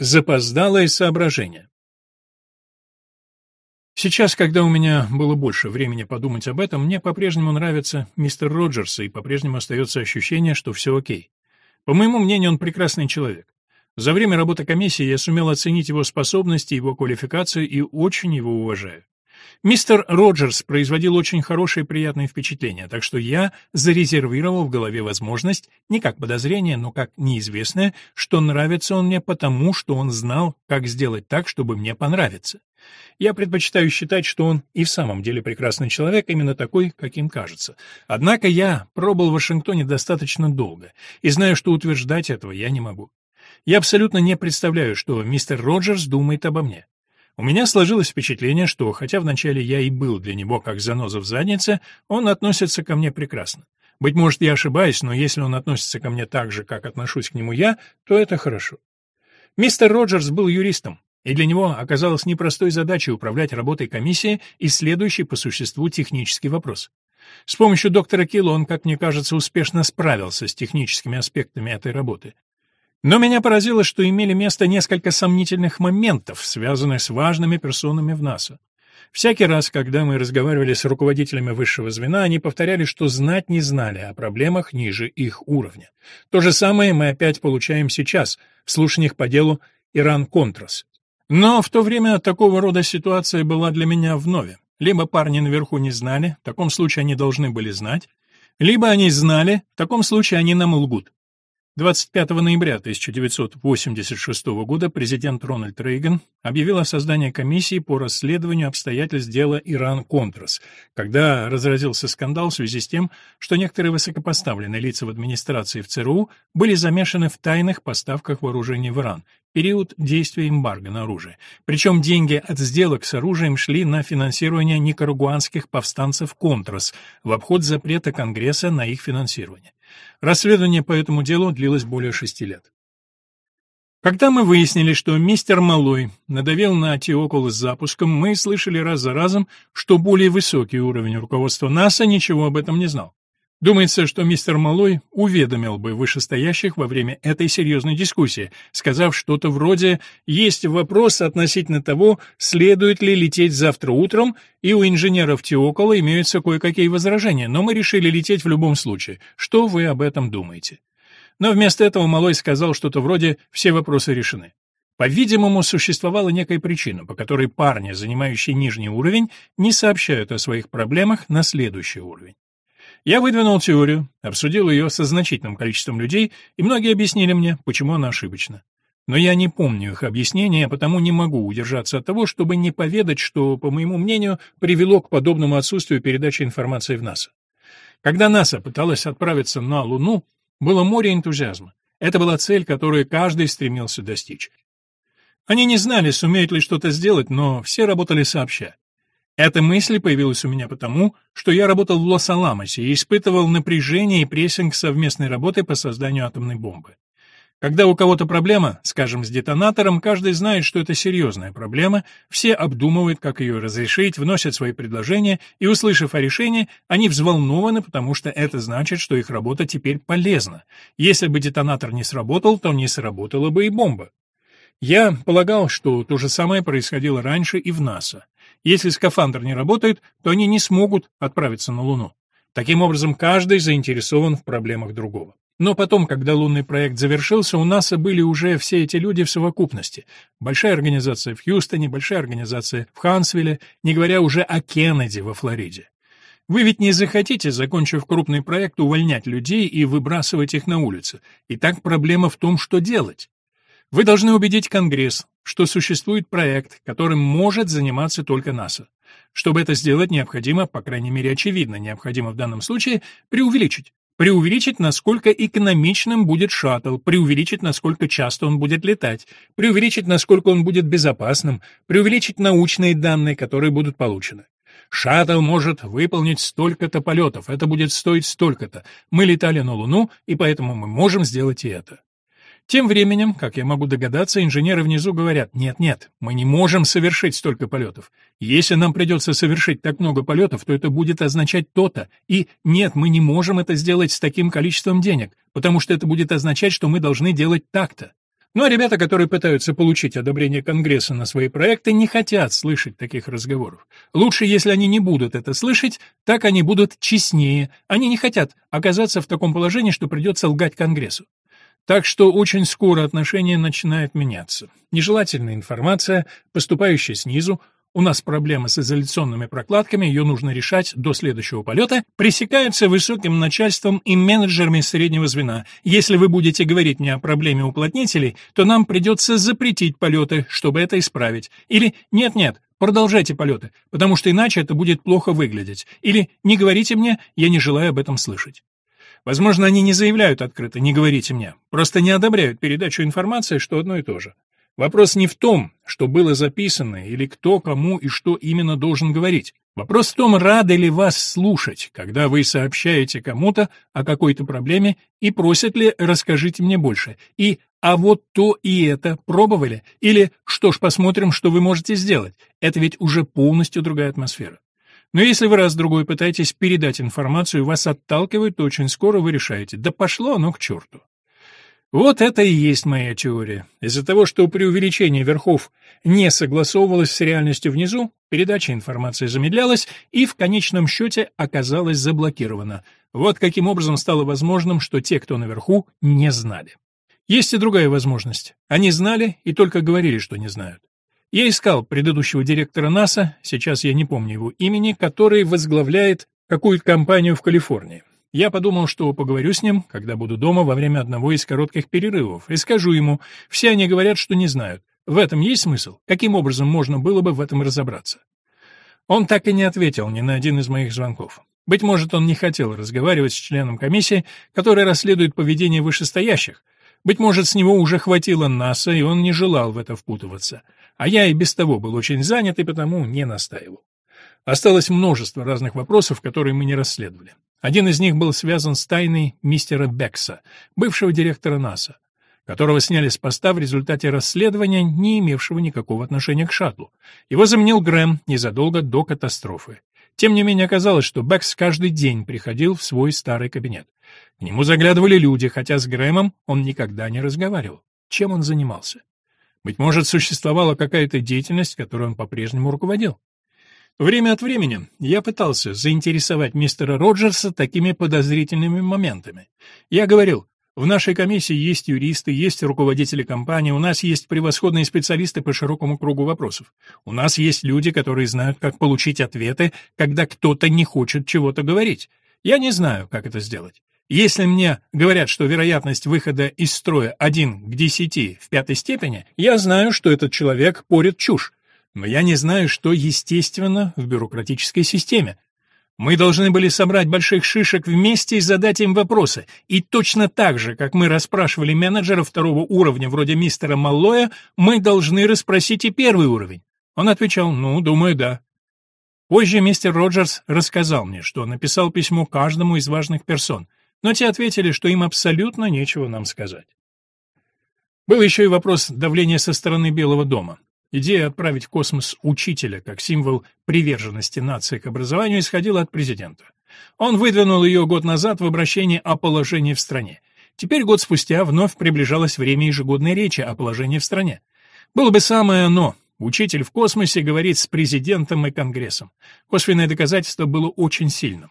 запоздалое соображение. Сейчас, когда у меня было больше времени подумать об этом, мне по-прежнему нравится мистер Роджерс, и по-прежнему остается ощущение, что все окей. По моему мнению, он прекрасный человек. За время работы комиссии я сумел оценить его способности, его квалификацию и очень его уважаю. Мистер Роджерс производил очень хорошее и приятное впечатление, так что я зарезервировал в голове возможность, не как подозрение, но как неизвестное, что нравится он мне потому, что он знал, как сделать так, чтобы мне понравиться. Я предпочитаю считать, что он и в самом деле прекрасный человек, именно такой, каким кажется. Однако я пробыл в Вашингтоне достаточно долго, и знаю, что утверждать этого я не могу. Я абсолютно не представляю, что мистер Роджерс думает обо мне. У меня сложилось впечатление, что, хотя вначале я и был для него как заноза в заднице, он относится ко мне прекрасно. Быть может, я ошибаюсь, но если он относится ко мне так же, как отношусь к нему я, то это хорошо. Мистер Роджерс был юристом, и для него оказалось непростой задачей управлять работой комиссии и следующий по существу технический вопрос. С помощью доктора Килла он, как мне кажется, успешно справился с техническими аспектами этой работы. Но меня поразило, что имели место несколько сомнительных моментов, связанных с важными персонами в НАСА. Всякий раз, когда мы разговаривали с руководителями высшего звена, они повторяли, что знать не знали о проблемах ниже их уровня. То же самое мы опять получаем сейчас в слушаниях по делу «Иран-Контрас». Но в то время такого рода ситуация была для меня вновь. Либо парни наверху не знали, в таком случае они должны были знать, либо они знали, в таком случае они нам лгут. 25 ноября 1986 года президент Рональд Рейган объявил о создании комиссии по расследованию обстоятельств дела Иран-Контрас, когда разразился скандал в связи с тем, что некоторые высокопоставленные лица в администрации в ЦРУ были замешаны в тайных поставках вооружений в Иран период действия эмбарго на оружие. Причем деньги от сделок с оружием шли на финансирование никарагуанских повстанцев «Контрас» в обход запрета Конгресса на их финансирование. Расследование по этому делу длилось более шести лет. Когда мы выяснили, что мистер Малой надавил на Теокол с запуском, мы слышали раз за разом, что более высокий уровень руководства НАСА ничего об этом не знал. Думается, что мистер Малой уведомил бы вышестоящих во время этой серьезной дискуссии, сказав что-то вроде «Есть вопрос относительно того, следует ли лететь завтра утром, и у инженеров Теокола имеются кое-какие возражения, но мы решили лететь в любом случае. Что вы об этом думаете?» Но вместо этого Малой сказал что-то вроде «Все вопросы решены». По-видимому, существовала некая причина, по которой парни, занимающие нижний уровень, не сообщают о своих проблемах на следующий уровень. Я выдвинул теорию, обсудил ее со значительным количеством людей, и многие объяснили мне, почему она ошибочна. Но я не помню их объяснения, потому не могу удержаться от того, чтобы не поведать, что, по моему мнению, привело к подобному отсутствию передачи информации в НАСА. Когда НАСА пыталась отправиться на Луну, было море энтузиазма. Это была цель, которую каждый стремился достичь. Они не знали, сумеют ли что-то сделать, но все работали сообща. Эта мысль появилась у меня потому, что я работал в Лос-Аламосе и испытывал напряжение и прессинг совместной работы по созданию атомной бомбы. Когда у кого-то проблема, скажем, с детонатором, каждый знает, что это серьезная проблема, все обдумывают, как ее разрешить, вносят свои предложения, и, услышав о решении, они взволнованы, потому что это значит, что их работа теперь полезна. Если бы детонатор не сработал, то не сработала бы и бомба. Я полагал, что то же самое происходило раньше и в НАСА. Если скафандр не работает, то они не смогут отправиться на Луну. Таким образом, каждый заинтересован в проблемах другого. Но потом, когда лунный проект завершился, у НАСА были уже все эти люди в совокупности. Большая организация в Хьюстоне, большая организация в Хансвилле, не говоря уже о Кеннеди во Флориде. Вы ведь не захотите, закончив крупный проект, увольнять людей и выбрасывать их на улицу. И так проблема в том, что делать. Вы должны убедить Конгресс, что существует проект, которым может заниматься только НАСА. Чтобы это сделать, необходимо, по крайней мере очевидно, необходимо в данном случае преувеличить. Преувеличить, насколько экономичным будет шаттл, преувеличить, насколько часто он будет летать, преувеличить, насколько он будет безопасным, преувеличить научные данные, которые будут получены. Шаттл может выполнить столько-то полетов, это будет стоить столько-то. Мы летали на Луну, и поэтому мы можем сделать и это. Тем временем, как я могу догадаться, инженеры внизу говорят, нет-нет, мы не можем совершить столько полетов. Если нам придется совершить так много полетов, то это будет означать то-то. И нет, мы не можем это сделать с таким количеством денег, потому что это будет означать, что мы должны делать так-то. Ну а ребята, которые пытаются получить одобрение Конгресса на свои проекты, не хотят слышать таких разговоров. Лучше, если они не будут это слышать, так они будут честнее. Они не хотят оказаться в таком положении, что придется лгать Конгрессу. Так что очень скоро отношения начинают меняться. Нежелательная информация, поступающая снизу, у нас проблемы с изоляционными прокладками, ее нужно решать до следующего полета, пресекается высоким начальством и менеджерами среднего звена. Если вы будете говорить мне о проблеме уплотнителей, то нам придется запретить полеты, чтобы это исправить. Или «нет-нет», Продолжайте полеты, потому что иначе это будет плохо выглядеть. Или не говорите мне, я не желаю об этом слышать. Возможно, они не заявляют открыто, не говорите мне. Просто не одобряют передачу информации, что одно и то же. Вопрос не в том, что было записано, или кто кому и что именно должен говорить. Вопрос в том, рады ли вас слушать, когда вы сообщаете кому-то о какой-то проблеме и просят ли «расскажите мне больше» и «а вот то и это пробовали» или «что ж, посмотрим, что вы можете сделать». Это ведь уже полностью другая атмосфера. Но если вы раз другой пытаетесь передать информацию, вас отталкивают, то очень скоро вы решаете, да пошло оно к черту. Вот это и есть моя теория. Из-за того, что при увеличении верхов не согласовывалось с реальностью внизу, передача информации замедлялась и в конечном счете оказалась заблокирована. Вот каким образом стало возможным, что те, кто наверху, не знали. Есть и другая возможность. Они знали и только говорили, что не знают. Я искал предыдущего директора НАСА, сейчас я не помню его имени, который возглавляет какую-то компанию в Калифорнии. Я подумал, что поговорю с ним, когда буду дома во время одного из коротких перерывов, и скажу ему, все они говорят, что не знают. В этом есть смысл? Каким образом можно было бы в этом разобраться? Он так и не ответил ни на один из моих звонков. Быть может, он не хотел разговаривать с членом комиссии, который расследует поведение вышестоящих. Быть может, с него уже хватило НАСА, и он не желал в это впутываться. А я и без того был очень занят и потому не настаивал. Осталось множество разных вопросов, которые мы не расследовали. Один из них был связан с тайной мистера Бекса, бывшего директора НАСА, которого сняли с поста в результате расследования, не имевшего никакого отношения к шаттлу. Его заменил Грэм незадолго до катастрофы. Тем не менее оказалось, что Бекс каждый день приходил в свой старый кабинет. К нему заглядывали люди, хотя с Грэмом он никогда не разговаривал. Чем он занимался? Быть может, существовала какая-то деятельность, которой он по-прежнему руководил. Время от времени я пытался заинтересовать мистера Роджерса такими подозрительными моментами. Я говорил, в нашей комиссии есть юристы, есть руководители компании, у нас есть превосходные специалисты по широкому кругу вопросов. У нас есть люди, которые знают, как получить ответы, когда кто-то не хочет чего-то говорить. Я не знаю, как это сделать. Если мне говорят, что вероятность выхода из строя 1 к 10 в пятой степени, я знаю, что этот человек порит чушь. Но я не знаю, что естественно в бюрократической системе. Мы должны были собрать больших шишек вместе и задать им вопросы. И точно так же, как мы расспрашивали менеджера второго уровня вроде мистера Маллоя, мы должны расспросить и первый уровень. Он отвечал, ну, думаю, да. Позже мистер Роджерс рассказал мне, что написал письмо каждому из важных персон — но те ответили, что им абсолютно нечего нам сказать. Был еще и вопрос давления со стороны Белого дома. Идея отправить в космос учителя как символ приверженности нации к образованию исходила от президента. Он выдвинул ее год назад в обращении о положении в стране. Теперь, год спустя, вновь приближалось время ежегодной речи о положении в стране. Было бы самое «но». Учитель в космосе говорит с президентом и Конгрессом. Косвенное доказательство было очень сильным.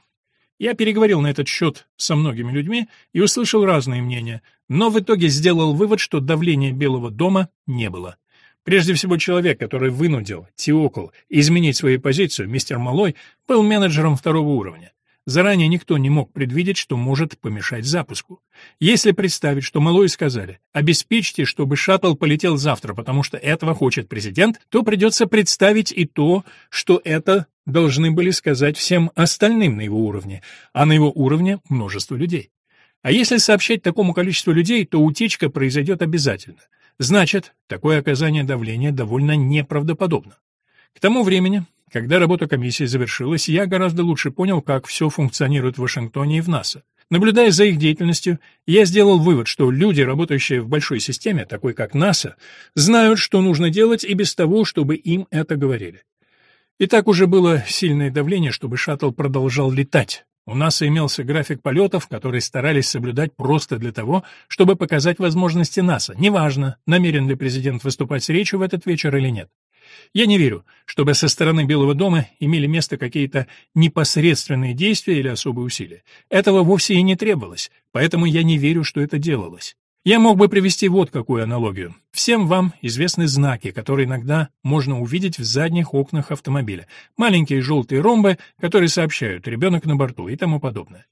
Я переговорил на этот счет со многими людьми и услышал разные мнения, но в итоге сделал вывод, что давления Белого дома не было. Прежде всего, человек, который вынудил Тиокол изменить свою позицию, мистер Малой, был менеджером второго уровня. Заранее никто не мог предвидеть, что может помешать запуску. Если представить, что Мэллоу сказали «обеспечьте, чтобы шаттл полетел завтра, потому что этого хочет президент», то придется представить и то, что это должны были сказать всем остальным на его уровне, а на его уровне множество людей. А если сообщать такому количеству людей, то утечка произойдет обязательно. Значит, такое оказание давления довольно неправдоподобно. К тому времени когда работа комиссии завершилась, я гораздо лучше понял, как все функционирует в Вашингтоне и в НАСА. Наблюдая за их деятельностью, я сделал вывод, что люди, работающие в большой системе, такой как НАСА, знают, что нужно делать и без того, чтобы им это говорили. И так уже было сильное давление, чтобы шаттл продолжал летать. У НАСА имелся график полетов, который старались соблюдать просто для того, чтобы показать возможности НАСА. Неважно, намерен ли президент выступать с речью в этот вечер или нет. Я не верю, чтобы со стороны Белого дома имели место какие-то непосредственные действия или особые усилия. Этого вовсе и не требовалось, поэтому я не верю, что это делалось. Я мог бы привести вот какую аналогию. Всем вам известны знаки, которые иногда можно увидеть в задних окнах автомобиля. Маленькие желтые ромбы, которые сообщают «ребенок на борту» и тому подобное.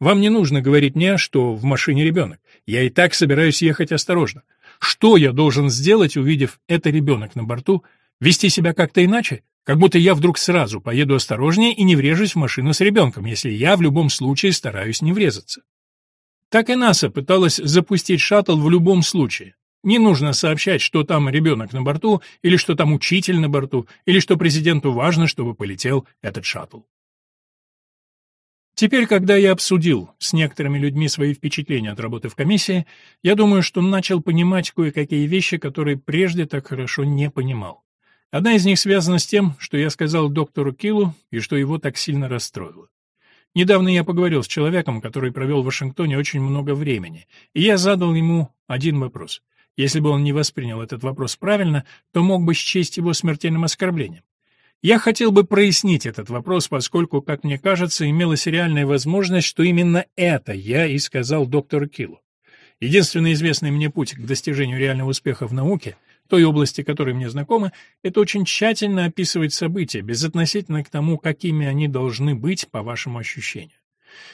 Вам не нужно говорить мне, что в машине ребенок. Я и так собираюсь ехать осторожно. Что я должен сделать, увидев «это ребенок на борту», Вести себя как-то иначе? Как будто я вдруг сразу поеду осторожнее и не врежусь в машину с ребенком, если я в любом случае стараюсь не врезаться. Так и НАСА пыталась запустить шаттл в любом случае. Не нужно сообщать, что там ребенок на борту, или что там учитель на борту, или что президенту важно, чтобы полетел этот шаттл. Теперь, когда я обсудил с некоторыми людьми свои впечатления от работы в комиссии, я думаю, что начал понимать кое-какие вещи, которые прежде так хорошо не понимал. Одна из них связана с тем, что я сказал доктору Килу и что его так сильно расстроило. Недавно я поговорил с человеком, который провел в Вашингтоне очень много времени, и я задал ему один вопрос. Если бы он не воспринял этот вопрос правильно, то мог бы счесть его смертельным оскорблением. Я хотел бы прояснить этот вопрос, поскольку, как мне кажется, имелась реальная возможность, что именно это я и сказал доктору Килу. Единственный известный мне путь к достижению реального успеха в науке, той области, которой мне знакомы, это очень тщательно описывать события, безотносительно к тому, какими они должны быть по вашему ощущению.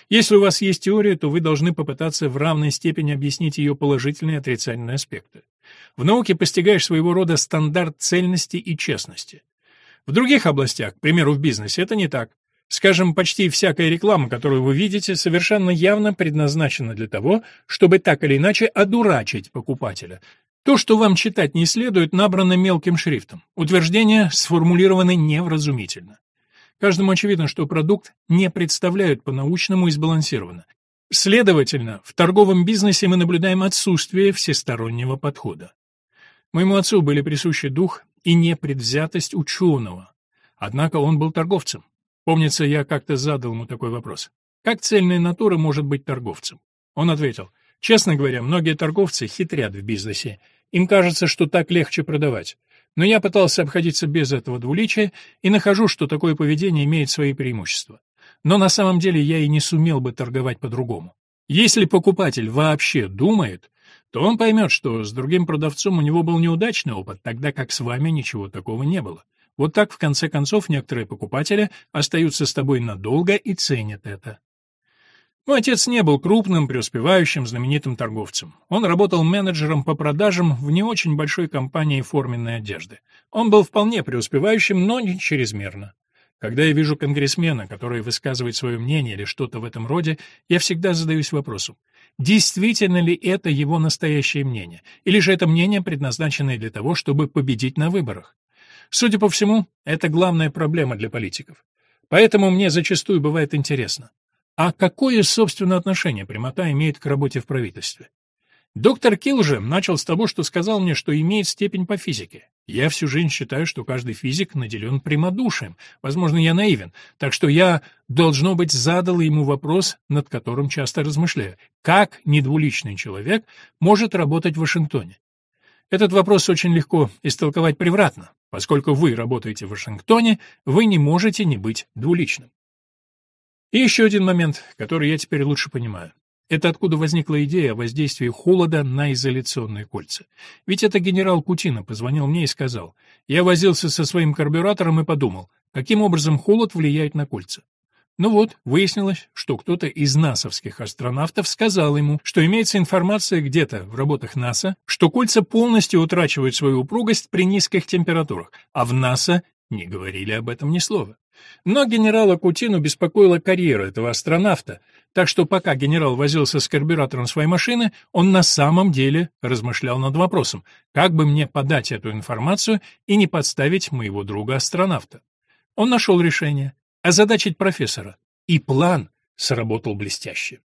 Если у вас есть теория, то вы должны попытаться в равной степени объяснить ее положительные и отрицательные аспекты. В науке постигаешь своего рода стандарт цельности и честности. В других областях, к примеру, в бизнесе, это не так. Скажем, почти всякая реклама, которую вы видите, совершенно явно предназначена для того, чтобы так или иначе одурачить покупателя. То, что вам читать не следует, набрано мелким шрифтом. Утверждения сформулированы невразумительно. Каждому очевидно, что продукт не представляют по-научному и сбалансированно. Следовательно, в торговом бизнесе мы наблюдаем отсутствие всестороннего подхода. Моему отцу были присущи дух и непредвзятость ученого. Однако он был торговцем. Помнится, я как-то задал ему такой вопрос. Как цельная натура может быть торговцем? Он ответил, честно говоря, многие торговцы хитрят в бизнесе. Им кажется, что так легче продавать. Но я пытался обходиться без этого двуличия и нахожу, что такое поведение имеет свои преимущества. Но на самом деле я и не сумел бы торговать по-другому. Если покупатель вообще думает, то он поймет, что с другим продавцом у него был неудачный опыт, тогда как с вами ничего такого не было. Вот так, в конце концов, некоторые покупатели остаются с тобой надолго и ценят это. Мой отец не был крупным, преуспевающим, знаменитым торговцем. Он работал менеджером по продажам в не очень большой компании форменной одежды. Он был вполне преуспевающим, но не чрезмерно. Когда я вижу конгрессмена, который высказывает свое мнение или что-то в этом роде, я всегда задаюсь вопросом, действительно ли это его настоящее мнение, или же это мнение, предназначенное для того, чтобы победить на выборах. Судя по всему, это главная проблема для политиков. Поэтому мне зачастую бывает интересно, а какое, собственно, отношение прямота имеет к работе в правительстве? Доктор Килл же начал с того, что сказал мне, что имеет степень по физике. Я всю жизнь считаю, что каждый физик наделен прямодушием. Возможно, я наивен, так что я, должно быть, задал ему вопрос, над которым часто размышляю. Как недвуличный человек может работать в Вашингтоне? Этот вопрос очень легко истолковать превратно. Поскольку вы работаете в Вашингтоне, вы не можете не быть двуличным. И еще один момент, который я теперь лучше понимаю. Это откуда возникла идея о воздействии холода на изоляционные кольца. Ведь это генерал Кутина позвонил мне и сказал, я возился со своим карбюратором и подумал, каким образом холод влияет на кольца. Ну вот, выяснилось, что кто-то из насовских астронавтов сказал ему, что имеется информация где-то в работах НАСА, что кольца полностью утрачивают свою упругость при низких температурах, а в НАСА не говорили об этом ни слова. Но генерала Кутину беспокоила карьера этого астронавта, так что пока генерал возился с карбюратором своей машины, он на самом деле размышлял над вопросом, как бы мне подать эту информацию и не подставить моего друга-астронавта. Он нашел решение. А озадачить профессора и план сработал блестяще.